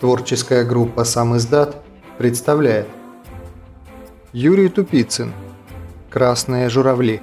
Творческая группа «Сам издат» представляет. Юрий Тупицын. «Красные журавли»